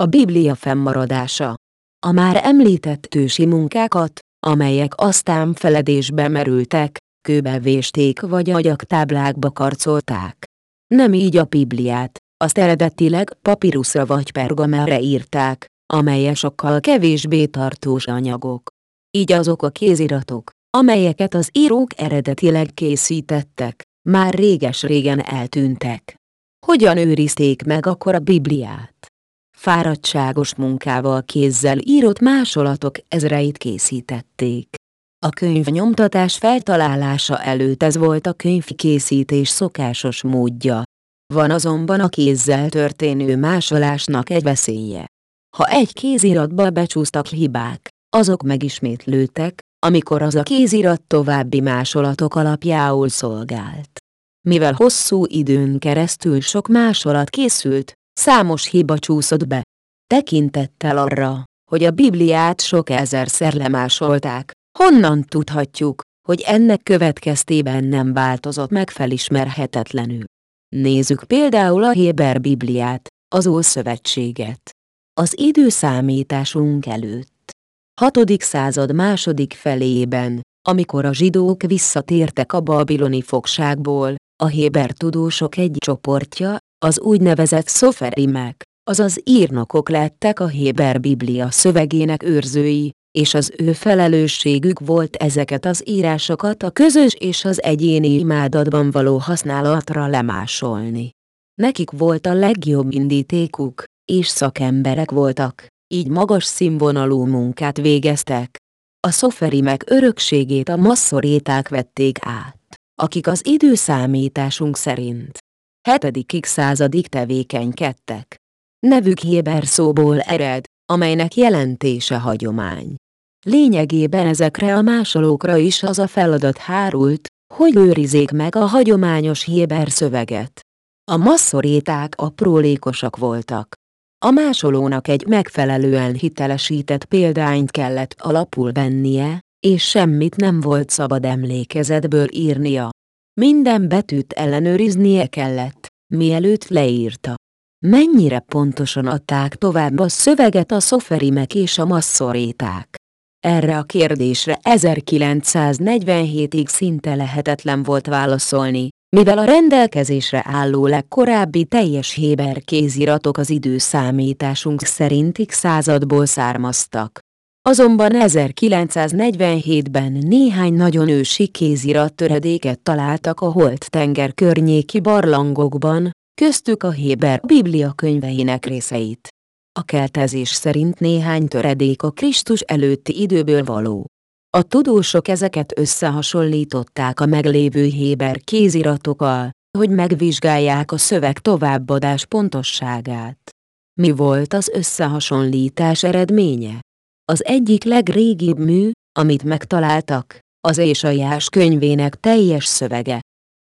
A Biblia fennmaradása. A már említett tősi munkákat, amelyek aztán feledésbe merültek, kőbe vésték vagy agyaktáblákba karcolták. Nem így a Bibliát, azt eredetileg papíruszra vagy pergamerre írták, amelyek sokkal kevésbé tartós anyagok. Így azok a kéziratok, amelyeket az írók eredetileg készítettek, már réges-régen eltűntek. Hogyan őrizték meg akkor a Bibliát? Fáradtságos munkával kézzel írott másolatok ezreit készítették. A könyv nyomtatás feltalálása előtt ez volt a könyvkészítés szokásos módja. Van azonban a kézzel történő másolásnak egy veszélye. Ha egy kéziratba becsúsztak hibák, azok megismétlődtek, amikor az a kézirat további másolatok alapjául szolgált. Mivel hosszú időn keresztül sok másolat készült, számos hiba csúszott be. Tekintettel arra, hogy a Bibliát sok ezerszer lemásolták, honnan tudhatjuk, hogy ennek következtében nem változott meg felismerhetetlenül. Nézzük például a Héber Bibliát, az Ószövetséget. Az időszámításunk előtt. 6. század második feléjében, amikor a zsidók visszatértek a babiloni fogságból, a Héber tudósok egy csoportja, az úgynevezett szoferimek, azaz írnokok lettek a Héber Biblia szövegének őrzői, és az ő felelősségük volt ezeket az írásokat a közös és az egyéni imádatban való használatra lemásolni. Nekik volt a legjobb indítékuk, és szakemberek voltak, így magas színvonalú munkát végeztek. A szoferimek örökségét a masszoréták vették át, akik az időszámításunk szerint 7. századig tevékenykedtek. Nevük Héber szóból ered, amelynek jelentése hagyomány. Lényegében ezekre a másolókra is az a feladat hárult, hogy őrizék meg a hagyományos Héber szöveget. A masszoréták aprólékosak voltak. A másolónak egy megfelelően hitelesített példányt kellett alapul vennie, és semmit nem volt szabad emlékezetből írnia. Minden betűt ellenőriznie kellett, mielőtt leírta. Mennyire pontosan adták tovább a szöveget a szoferimek és a masszoréták? Erre a kérdésre 1947-ig szinte lehetetlen volt válaszolni, mivel a rendelkezésre álló legkorábbi teljes Héber kéziratok az időszámításunk szerintig századból származtak. Azonban 1947-ben néhány nagyon ősi kézirat töredéket találtak a Holt tenger környéki barlangokban, köztük a Héber Biblia könyveinek részeit. A keltezés szerint néhány töredék a Krisztus előtti időből való. A tudósok ezeket összehasonlították a meglévő Héber kéziratokkal, hogy megvizsgálják a szöveg továbbadás pontosságát. Mi volt az összehasonlítás eredménye? Az egyik legrégibb mű, amit megtaláltak, az Ésajás könyvének teljes szövege.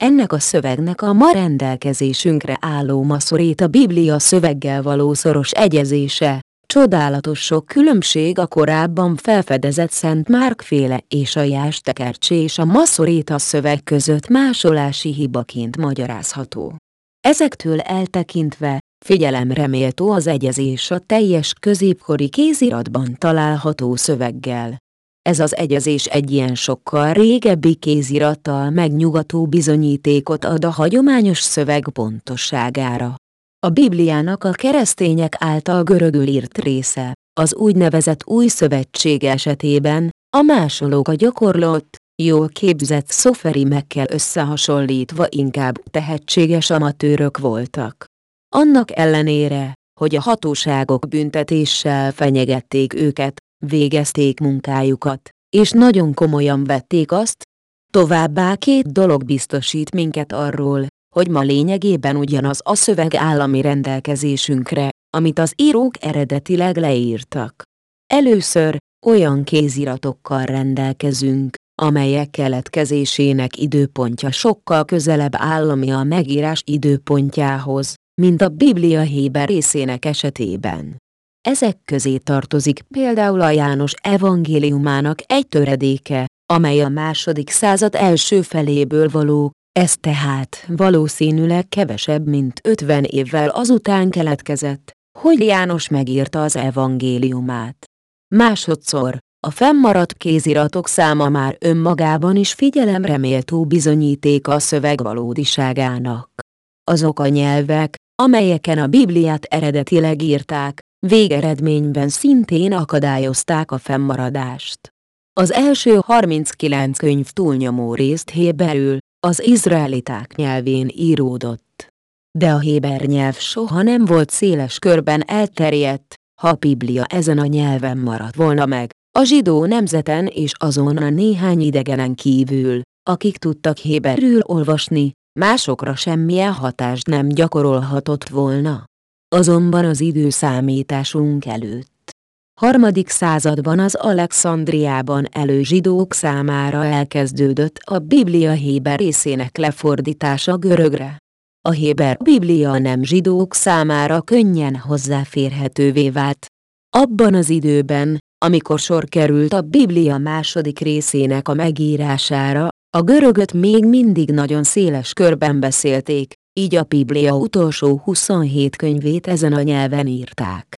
Ennek a szövegnek a ma rendelkezésünkre álló maszorét a Biblia szöveggel való szoros egyezése, csodálatos sok különbség a korábban felfedezett Szent Márkféle és a jástekercsé és a maszoréta szöveg között másolási hibaként magyarázható. Ezektől eltekintve, figyelemre méltó az egyezés a teljes középkori kéziratban található szöveggel. Ez az egyezés egy ilyen sokkal régebbi kézirattal megnyugató bizonyítékot ad a hagyományos szöveg pontosságára. A Bibliának a keresztények által görögül írt része, az úgynevezett új szövetség esetében, a másolók a gyakorlott, jól képzett szoferimekkel összehasonlítva inkább tehetséges amatőrök voltak. Annak ellenére, hogy a hatóságok büntetéssel fenyegették őket, végezték munkájukat, és nagyon komolyan vették azt, továbbá két dolog biztosít minket arról, hogy ma lényegében ugyanaz a szöveg állami rendelkezésünkre, amit az írók eredetileg leírtak. Először olyan kéziratokkal rendelkezünk, amelyek keletkezésének időpontja sokkal közelebb állami a megírás időpontjához, mint a Biblia Héber részének esetében. Ezek közé tartozik például a János evangéliumának egy töredéke, amely a második század első feléből való, ez tehát valószínűleg kevesebb mint 50 évvel azután keletkezett, hogy János megírta az evangéliumát. Másodszor, a fennmaradt kéziratok száma már önmagában is figyelemre méltó bizonyíték a szöveg valódiságának. Azok a nyelvek, amelyeken a Bibliát eredetileg írták, végeredményben szintén akadályozták a fennmaradást. Az első 39 könyv túlnyomó részt héberül, az izraeliták nyelvén íródott. De a héber nyelv soha nem volt széles körben elterjedt, ha a Biblia ezen a nyelven maradt volna meg, a zsidó nemzeten és azon a néhány idegenen kívül, akik tudtak héberül olvasni, másokra semmilyen hatást nem gyakorolhatott volna. Azonban az időszámításunk előtt. Harmadik században az Alexandriában elő zsidók számára elkezdődött a Biblia héber részének lefordítása görögre. A héber Biblia nem zsidók számára könnyen hozzáférhetővé vált. Abban az időben, amikor sor került a Biblia második részének a megírására, a görögöt még mindig nagyon széles körben beszélték, így a Biblia utolsó 27 könyvét ezen a nyelven írták.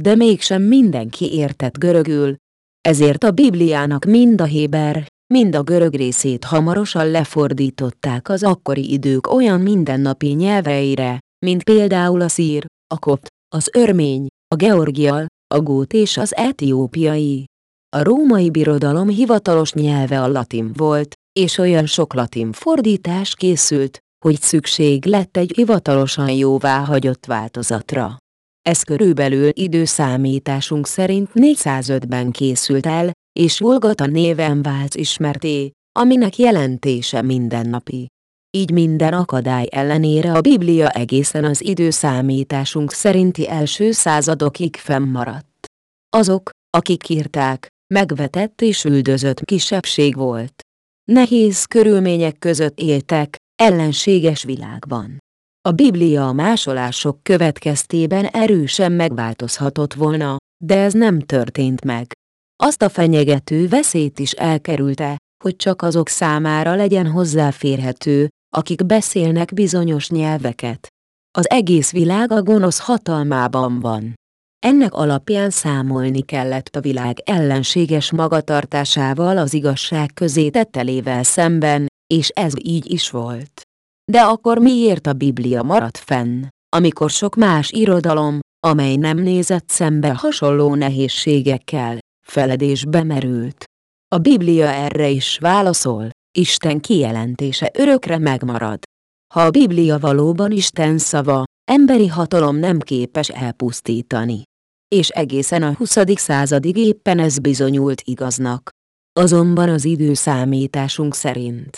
De mégsem mindenki értett görögül, ezért a Bibliának mind a héber, mind a görög részét hamarosan lefordították az akkori idők olyan mindennapi nyelveire, mint például a szír, a kopt, az örmény, a georgial, a gót és az etiópiai. A római birodalom hivatalos nyelve a latin volt, és olyan sok latin fordítás készült, hogy szükség lett egy hivatalosan jóváhagyott változatra. Ez körülbelül időszámításunk szerint 405-ben készült el, és Vulgata néven vált ismerté, aminek jelentése mindennapi. Így minden akadály ellenére a Biblia egészen az időszámításunk szerinti első századokig fennmaradt. Azok, akik írták, megvetett és üldözött kisebbség volt. Nehéz körülmények között éltek, ellenséges világban. A Biblia a másolások következtében erősen megváltozhatott volna, de ez nem történt meg. Azt a fenyegető veszélyt is elkerülte, hogy csak azok számára legyen hozzáférhető, akik beszélnek bizonyos nyelveket. Az egész világ a gonosz hatalmában van. Ennek alapján számolni kellett a világ ellenséges magatartásával az igazság közé tettelével szemben, és ez így is volt. De akkor miért a Biblia maradt fenn, amikor sok más irodalom, amely nem nézett szembe hasonló nehézségekkel, feledésbe merült? A Biblia erre is válaszol, Isten kijelentése örökre megmarad. Ha a Biblia valóban Isten szava, emberi hatalom nem képes elpusztítani. És egészen a 20. századig éppen ez bizonyult igaznak. Azonban az időszámításunk szerint.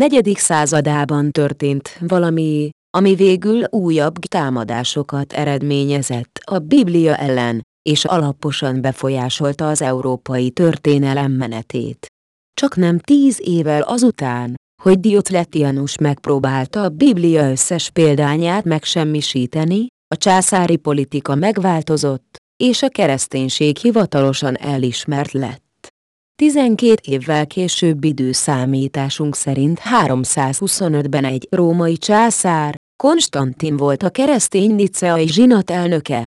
Negyedik századában történt valami, ami végül újabb támadásokat eredményezett a Biblia ellen, és alaposan befolyásolta az európai történelem menetét. Csak nem tíz évvel azután, hogy Diotletianus megpróbálta a Biblia összes példányát megsemmisíteni, a császári politika megváltozott, és a kereszténység hivatalosan elismert lett. 12 évvel később időszámításunk szerint 325-ben egy római császár, Konstantin volt a keresztény niceai zsinat elnöke,